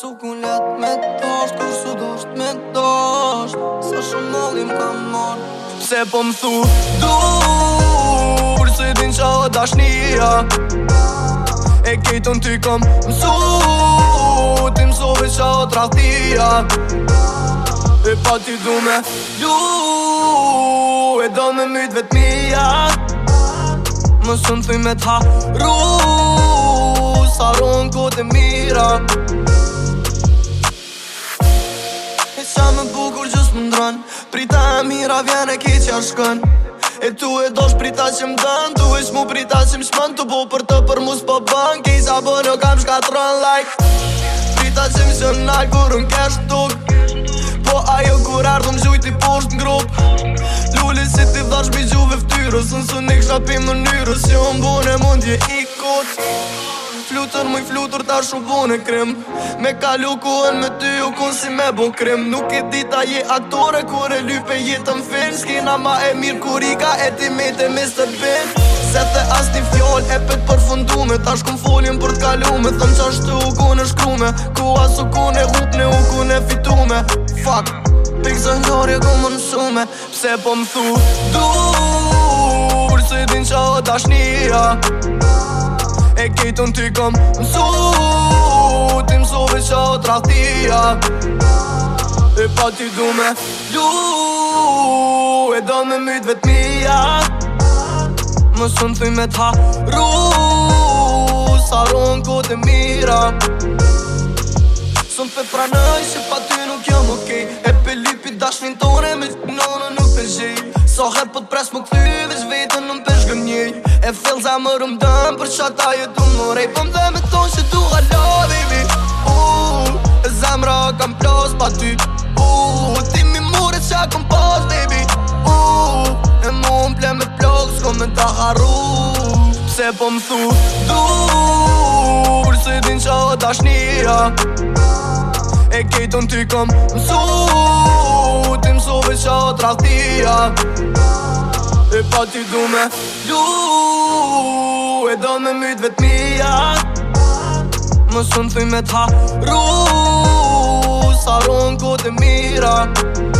Sukun let me tosht, kur su dosht me tosht Sa shumë nëllim ka mon Se po më thu dur, se din qa o dashnia E kejton ty kom më su, ti më sove qa o trahtia E pa ti du me ju, e do me mytë vetë mija Më së më thuj me tha ru, sa ronë kote mira shkon Prita e mira vjen e ki qa shkon E tu e dosh prita që më dën Tu ish mu prita që më shmën Tu bu për të për mu s'po bën sa bu kam shka të rën like Prita që më shën nalë kur më kesh në tuk Po ajo kur ardhëm zhujt i posh në grup Lulli si ti dhash bi gjuve ftyrës Nësë në një kësha pi më Si unë bune mundje i kutë flutur, muj flutur ta shumë bone krem Me kalu ku me ty u kun si me bon krem Nuk e dita je aktore kur e lype jetën fin Shkina ma e mirë kur i ka e ti me te Mr. Bin Se the asë një fjoll e pet përfundume Ta shkum foljen për t'kalume Thëm që ashtu u kun e shkrume Ku asu kun e hupne u kun e fitume Fuck Pik zë njore, ku më nësume Pse po më thu Dur Se din qa o dashnia E kejtë ty kom mësu Ti mësu vësha o trahtia E pa ti du me lu E do me mytë vetë mija Mësu në thuj me ru Sa ru në mira Sëm për pranaj që pa ty nuk jam okej okay. E pe lipi dashnin tore me të në nuk për zhej So her put pres më këthy Vesh vete në më përshkë një E fill za më rëm dëm Për qëta ju të më rej Po më dhe me thonë që du halë baby Uuuu uh, E zemra kam plos pa ty Uuuu uh, Ti mi mure që kom pos baby Uuuu uh, E mu më ple me plos Sko me ta haru Pse po më thu Duuuu Se din që qa dashnia e kejtë në ty kom mësu Ti mësu vësha o traktia E pa ti du me lu E do me mytë vetë mija Mësu në thuj me t'ha ru Sa ronë këtë mira Mësu në thuj me t'ha ru